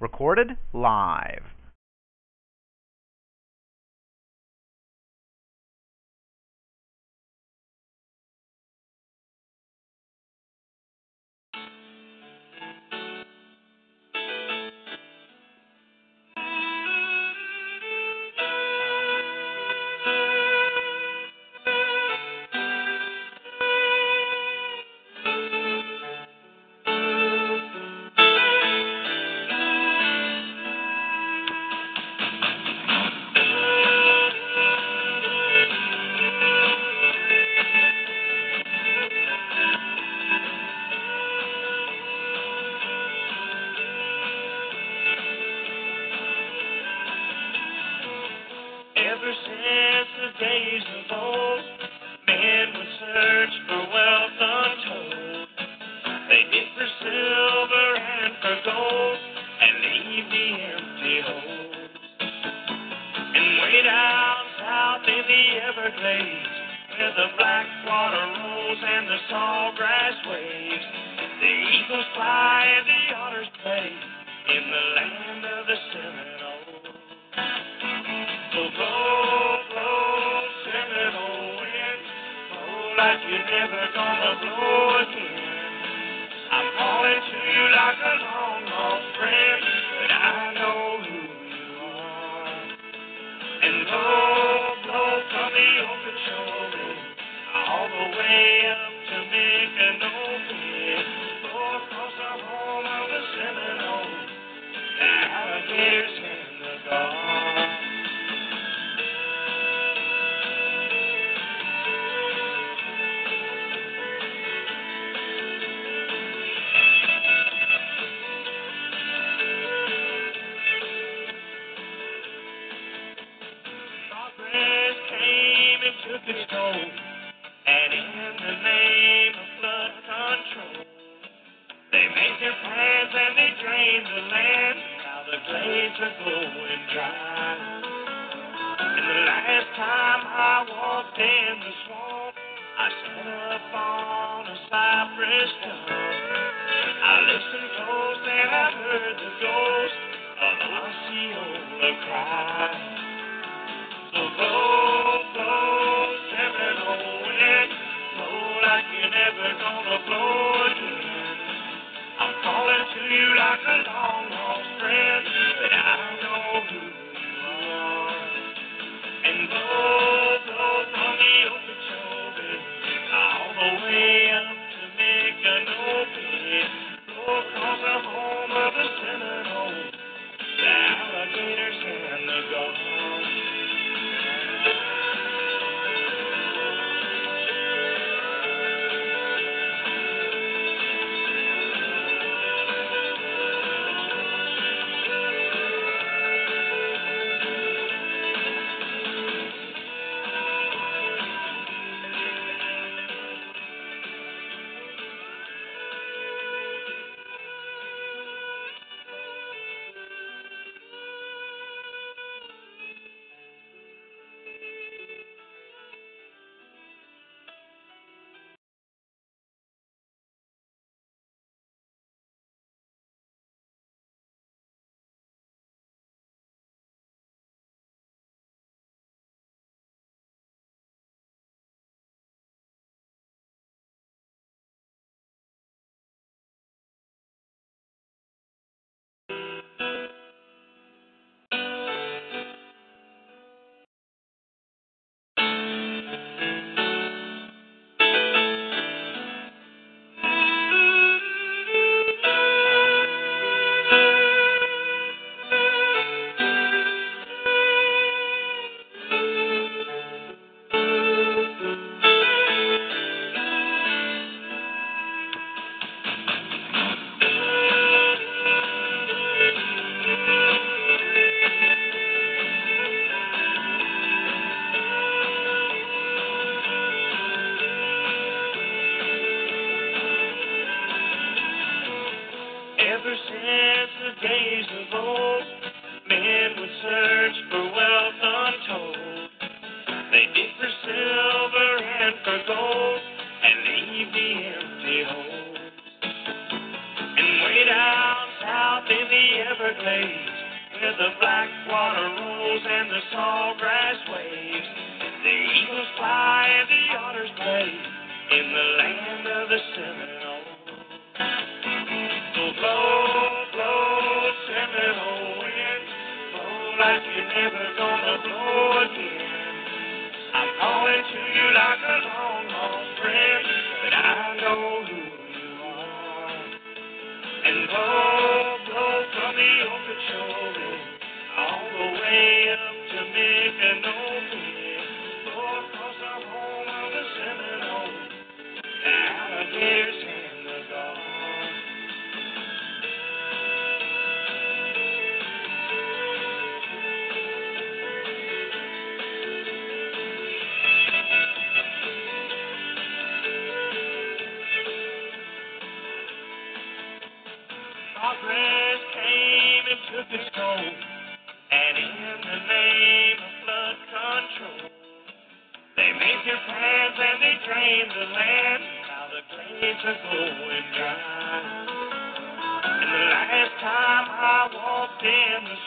Recorded live. The black water rolls and the sawgrass waves, the eagles fly and the otters play in the land of the Seminole. So blow, blow, Seminole wind, blow oh, like you're never gonna blow plans and they drained the land. Now the glades are going dry. And the last time I walked in the swamp, I sat up on a cypress stump. I listened close and I heard the ghost of Osceola cry. So blow, blow, Seminole oh, wind, blow like you're never gonna blow you like since the days of old, men would search for wealth untold. They dig for silver and for gold, and leave the empty holes. And way down south in the Everglades, where the black water rolls and the sawgrass waves, the eagles fly and the otters play in the land of the sun. prince came and took his gold, and in the name of flood control, they made your paths and they drained the land. Now the glades are going dry. And the last time I walked in the